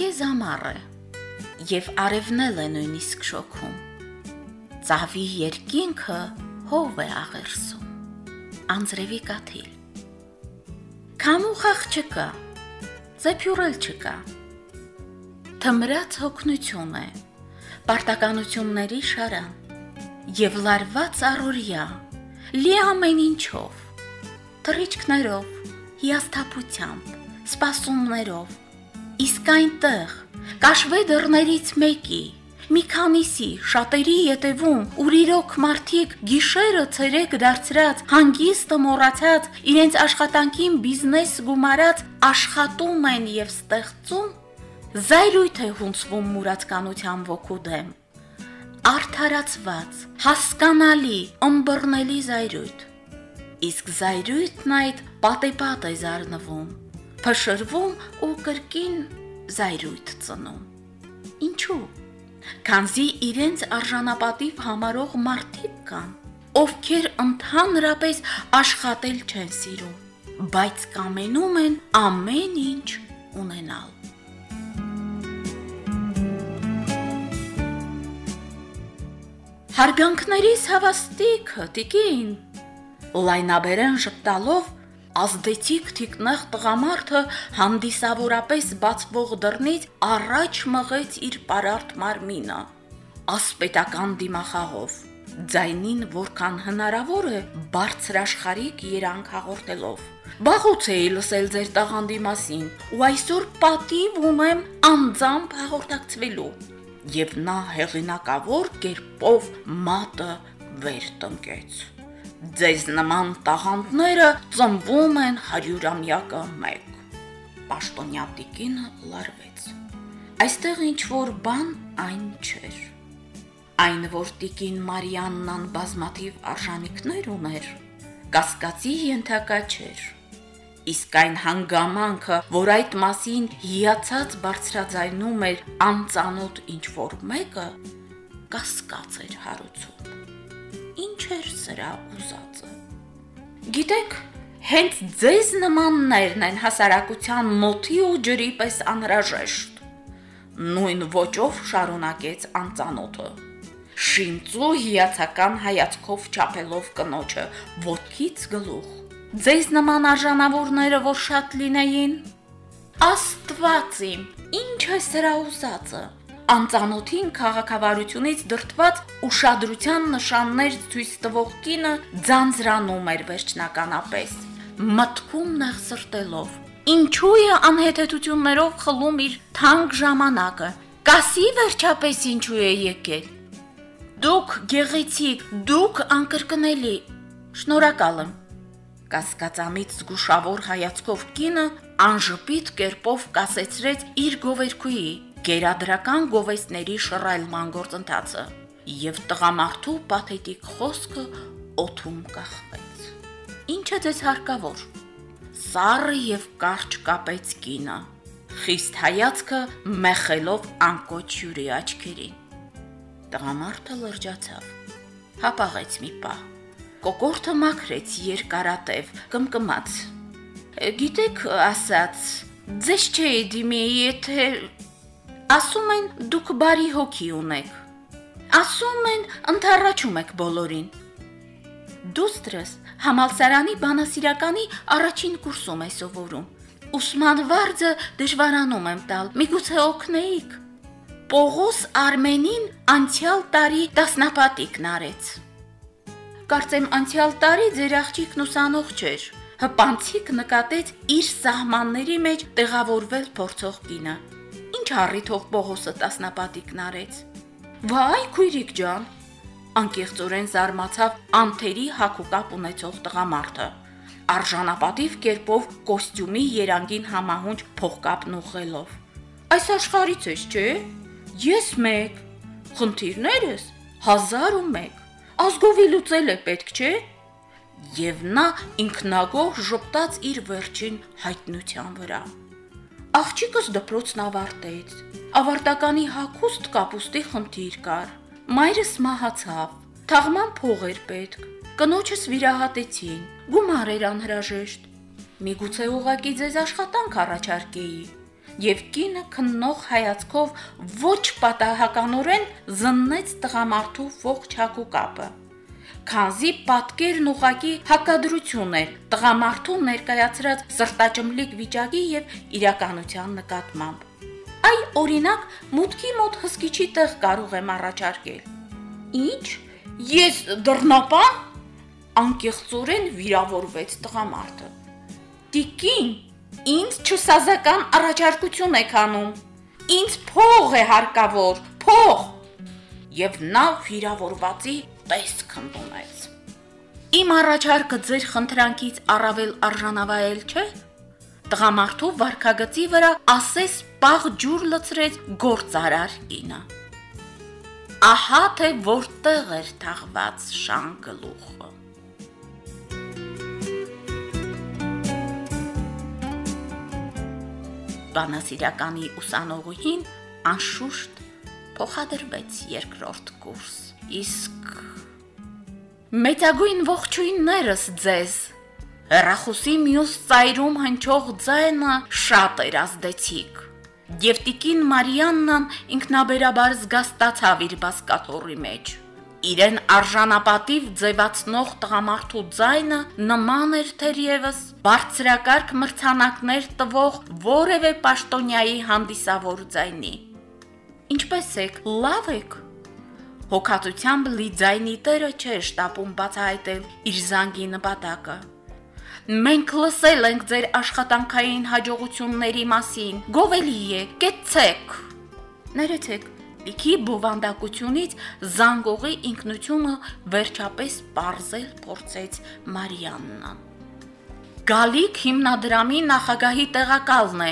Իհարկե զամառ է, եւ արևնել է նույնիսկ շոքում։ Ծավի երկինքը հով է աղերսում։ Անձրևի կաթիլ։ Քամուխախ չկա, զեփյուրել չկա։ Թմրած հոգնություն է, պարտականությունների շարան եւ լարված առօրյա, լի ամեն ինչով, թռիչքներով, հիասթափությամբ, սպասումներով, իսկ այնտեղ կաշվե դռներից մեկի մի քանիսի շատերի յետևում ուր իրոք մարդիկ գիշերը ցերեկ դարձրած հանգիստը մոռացած իրենց աշխատանքին բիզնես գումարած աշխատում են եւ ստեղծում զայրույթ է հունցվում մուրացկանության ոգու դեմ արդարացված հասկանալի ըմբռնելի զայրույթ իսկ զայրույթն այդ պատեպատ է զառնվում փշրվում ու կրկին զայրույթ ծնում ինչու քանզի իրենց արժանապատիվ համարող մարդիկ կան, ովքեր ընդհանրապես աշխատել չեն սիրում, բայց կամենում են ամեն ինչ ունենալ։ Հարգանքներիս հավաստիքը տիկին լայնաբերեն շպտալով ազդեցիկ թիկնեղ տղամարդը հանդիսավորապես բացվող դռնից առաջ մղեց իր պարարտ մարմինը ասպետական դիմախաղով ձայնին որքան հնարավոր է բարձրաշխարիկ երանք հաղորդելով. Բախուց էի լսել ձեր տաղանդի մասին ու այսօր պատիվ ունեմ անձամբ հաղորդակցվելու եւ նա հեղինակավոր կերպով մատը վեր տնկեց Ձեզ նման տաղանդները ծնվում են հարյուրամյակը մեկ։ Պաշտոնյա տիկինը լարվեց։ Այստեղ ինչ որ բան այն չէր։ Այն որ տիկին Մարիաննան բազմաթիվ արժանինքներ ուներ, կասկածի ենթակա չէր։ Իսկ այն հանգամանքը, որ այդ մասին հիացած բարձրաձայնում էր անծանոթ ինչ որ մեկը, կասկած էր հարուցում սրա ուզածը։ Գիտեք, հենց ձեզ նմաններն են հասարակության մոթի ու ջրի պես անհրաժեշտ։ Նույն ոճով շարունակեց անծանոթը։ Շինծու հիացական հայացքով չափելով կնոջը ոտքից գլուխ։ Ձեզ նման արժանավորները որ շատ լինեին։ Աստված իմ, ինչ է սրա ուզածը անծանոթին քաղաքավարությունից դրթված ուշադրության նշաններ ցույց տվող կինը ձանձրանում էր վերջնականապես մտքում նեղ սրտելով. Ինչու է անհետեցություններով խլում իր թանկ ժամանակը? Կասի վերջապես ինչու է եկել դուք գեղեցիկ դուք անկրկնելի շնորհակալ եմ կասկածամից զգուշավոր հայացքով կինը անժպիտ կերպով կասեցրեց իր գովերքուի գերադրական գովեստների շռայլման գործընթացը եւ տղամարդու պաթետիկ խոսքը օթում կախվեց։ Ինչը ձեզ հարկավոր։ Սառը եւ կարճ կապեց կինը, խիստ հայացքը մեխելով անկոչ յուրի աչքերին։ Տղամարդը լրջացավ։ Հապաղեց մի պահ։ Կոկորտը մաքրեց երկարատև, կմկմաց։ Գիտեք, ասաց, ձեզ չէի դիմի, եթե Ասում են դուք բարի հոգի ունեք։ Ասում են ընթառաջում եք բոլորին։ Դուստրս համալսարանի բանասիրականի առաջին կուրսում է սովորում։ Ուսման վարձը դժվարանում եմ տալ։ Միգուցե օգնեիք։ Պողոս Արմենին անցյալ տարի դասնապատիկն արեց։ Կարծեմ անցյալ տարի ձեր աղջիկն ուսանող չէր։ Հպանցիկ նկատեց իր սահմանների մեջ տեղավորվել փորձող կինը ինչ առիթով Պողոսը տասնապատիկն արեց։ Վայ, քույրիկ ջան, անկեղծորեն զարմացավ անթերի հակուկապ ունեցող տղամարդը։ Արժանապատիվ կերպով կոստյումի երանգին համահունչ փողկապն ուղղելով։ Այս աշխարից ես, չէ։ Ես մեկ, խնդիրներս 1001։ Ազգովի լուծել է պետք, չէ։ Եվ նա ինքնագող ժպտաց իր վերջին հայտնության վրա։ Աղջիկս դպրոցն ավարտեց։ Ավարտականի հակուստ կապուստի խնդիր կար։ Մայրս մահացավ։ Թաղման փող էր պետք։ Կնոջս վիրահատեցին։ Գումար էր անհրաժեշտ։ Միգուցե ուղակի ձեզ աշխատանք առաջարկեի։ եւ կինը քննող հայացքով ոչ պատահականորեն զննեց տղամարդու ողջ հակուկապը քանզի պատկերն ուղակի հակադրություն էր տղամարդու ներկայացրած սրտաճմլիկ վիճակի եւ իրականության նկատմամբ։ Այ օրինակ մուտքի մոտ հսկիչի տեղ կարող եմ առաջարկել։ Ինչ։ Ես դռնապան անկեղծորեն վիրավորվեց տղամարդը։ Տիկին, ինձ չսազական առաջարկություն եք անում։ Ինձ փող է հարկավոր, փող։ Եվ նա վիրավորվածի տեսք ընդունեց։ Իմ առաջարկը ձեր խնդրանքից առավել արժանավայել չէ։ Տղամարդու վարկագծի վրա ասես պաղ ջուր լցրեց գործարար կինը։ Ահա թե որտեղ էր թաղված շան գլուխը։ Բանասիրականի ուսանողուհին անշուշտ փոխադրվեց երկրորդ կուրս։ Իսկ Մեծագույն ողջույններս ձեզ։ Հերախոսի մյուս ծայրում հնչող ձայնը շատ էր ազդեցիկ։ Եվ տիկին Մարիաննան ինքնաբերաբար զգաստացավ իր բասկաթոռի մեջ։ Իրեն արժանապատիվ ձևացնող տղամարդու ձայնը նման էր թերևս բարձրակարգ մրցանակներ տվող որևէ պաշտոնյայի հանդիսավոր ձայնի։ Ինչպես եք, լավ եք։ Հոգացությամբ լի ձայնի տերը չէր շտապում բացահայտել իր զանգի նպատակը։ Մենք լսել ենք ձեր աշխատանքային հաջողությունների մասին։ Գովելի է, կեցեք։ Ներեցեք, Լիքի բովանդակությունից զանգողի ինքնությունը վերջապես པարզել փորձեց Մարիաննան։ Գալիք հիմնադրամի նախագահի տեղակալն է։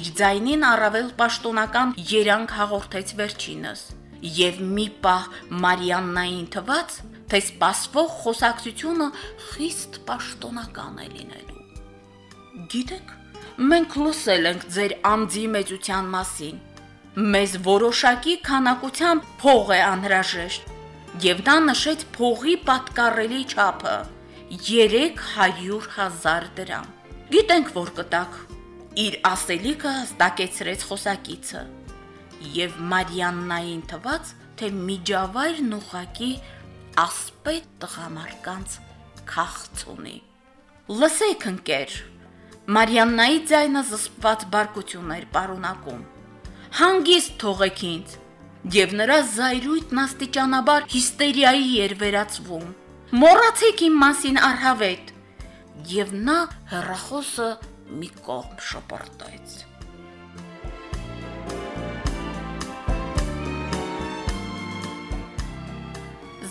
Իր ձայնին առավել պաշտոնական երանգ հաղորդեց վերջինս Եվ մի պահ Մարիաննային թված, թե սпасվող խոսակցությունը խիստ պաշտոնական է լինելու։ Գիտեք, մենք լսել ենք ձեր ամձի մեծության մասին։ Մեզ որոշակի քանակությամբ փող է անհրաժեշտ, եւ դա նշեց փողի պատկառելի չափը 300.000 դրամ։ Գիտենք, որ կտակ։ Իր ասելիքը հստակեցրեց խոսակիցը եւ Մարիաննային թված, թե միջավայրն ուղակի ասպետ տղամարկանց քաղցունի։ Լսեք ընկեր, Մարիաննայի ձայնը զսպված բարկություններ պարունակում։ Հանգիստ թողեք ինձ։ Եվ նրա զայրույթն աստիճանաբար հիստերիայի էր վերածվում։ Մոռացեք իմ մասին արհավետ։ Եվ նա հերախոսը մի կողմ շպրտեց։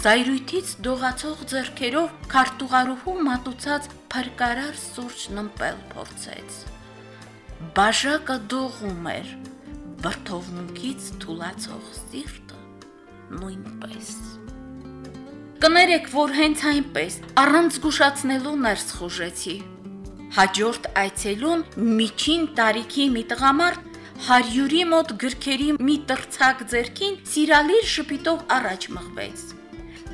Զայրույթից դողացող ձեռքերով քարտուղարուհու մատուցած փրկարար սուրճ նմպել փորձեց։ Բաժակը դողում էր, վրթովմունքից թուլացող սիրտը նույնպես։ Կներեք, որ հենց այնպես առանց զգուշացնելու ներս խուժեցի։ Հաջորդ այցելուն միջին տարիքի մի տղամարդ հարյուրի մոտ գրքերի մի տրցակ ձերքին սիրալիր շփիտով առաջ մղվեց։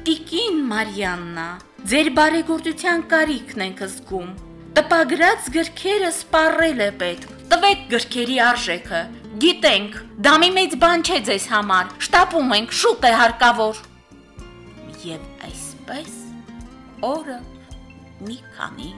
Տիկին Մարիաննա, ձեր բարեգործության կարիքն ենք զգում։ Տպագրած գրքերը սպառել է պետք։ Տվեք գրքերի արժեքը։ Գիտենք, դա մի մեծ բան չէ ձեզ համար։ Շտապում ենք, շուտ է հարկավոր։ Եվ այսպես օրը մի քանի